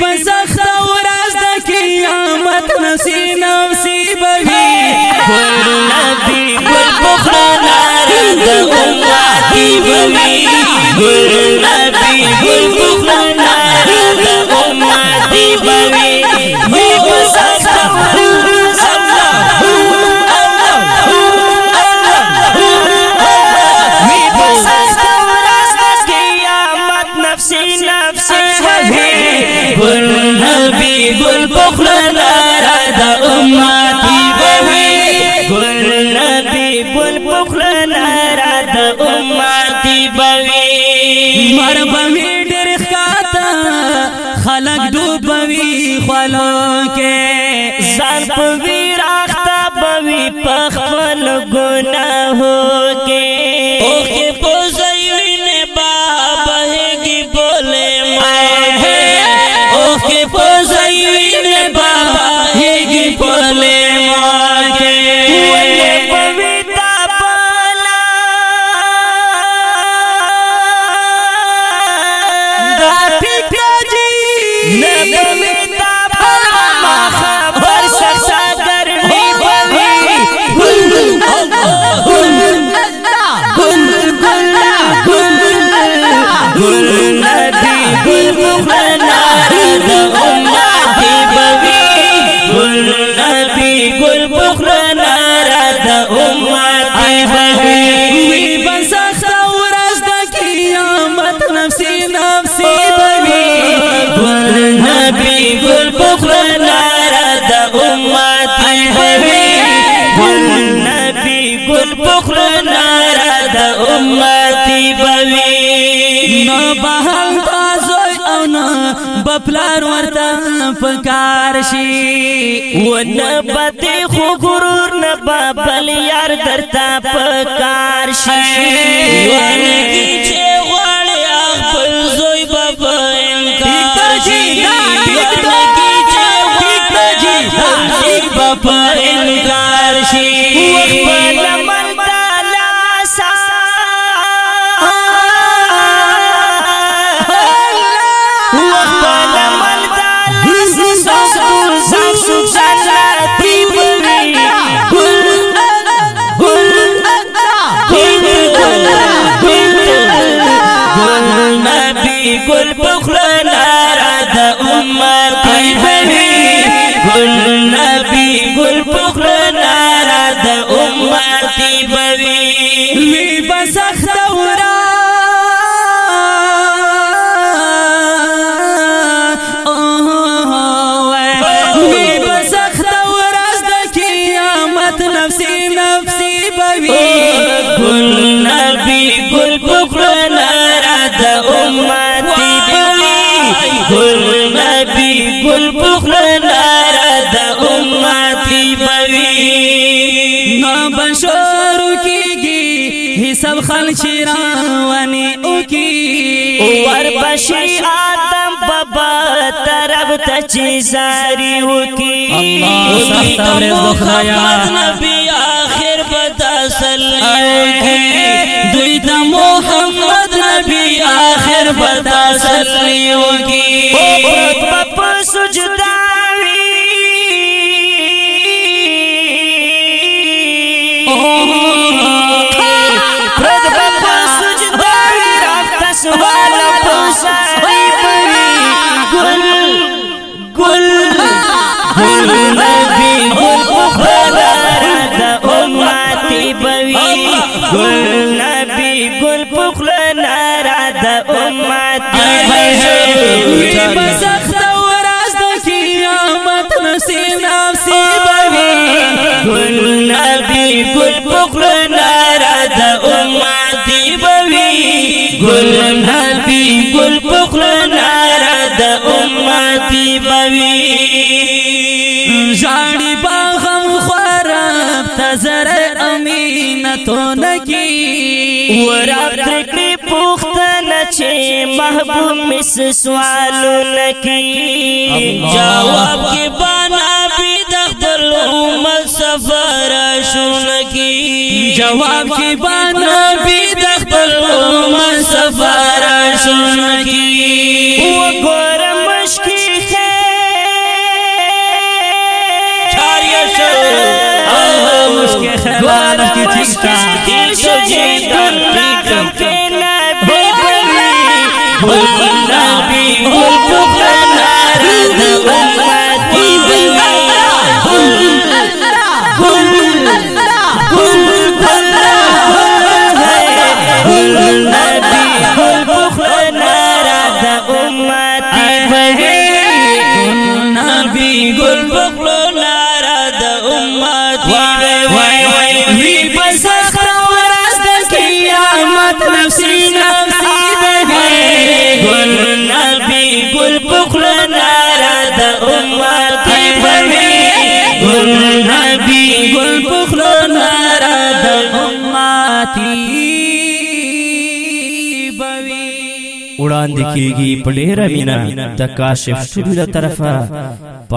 بسخت ورځ د قیامت نفسی نفسی بوي ګل نبی ګل بخنا د امتی بوي ډوبوي کے سرپ ځان بوی ویراخته بوي بهل تاسوی او نه بپلار ورته پکار شي. و نه بده خو غرور نه بابل یار درتا پکار شي. ونه کی dun dun بوی نو بشورو کیږي حساب رواني او کی ور بشی آدم بابا طرف ته چې زاری وکي الله سخت ورځ. نبی آخر بدا سلی دوی ته محمد نبی آخر بدا سلی وکي پپ سجداوی گل نبی گل پخل نارا دا امت دی بزخت و راز دا قیامت نسی نفسی بوی گل نبی گل پخل نارا دا امت دی بوی گل نبی گل پخل نارا دا امت دی بوی جانی باغم خورم تزر امینتون نکی وراب تکلی پوختن چه محبوب مس سوالو نکی جواب کی بانا بی دخدل امت سفر شون کی جواب کی بانا بی دخدل امت سفر شون کی دنیا غم کے نبی بنی گل راتلی بوي وړاندې کیږي په ډیره مینا د کاشف سټوډیو طرفه په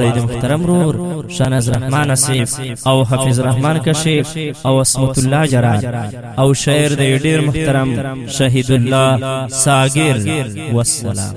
د محترم رور شانز رحمان اسیف او حفیظ رحمان کشیف او اسمت الله جرا او شاعر د ډیر محترم شهید الله ساګر والسلام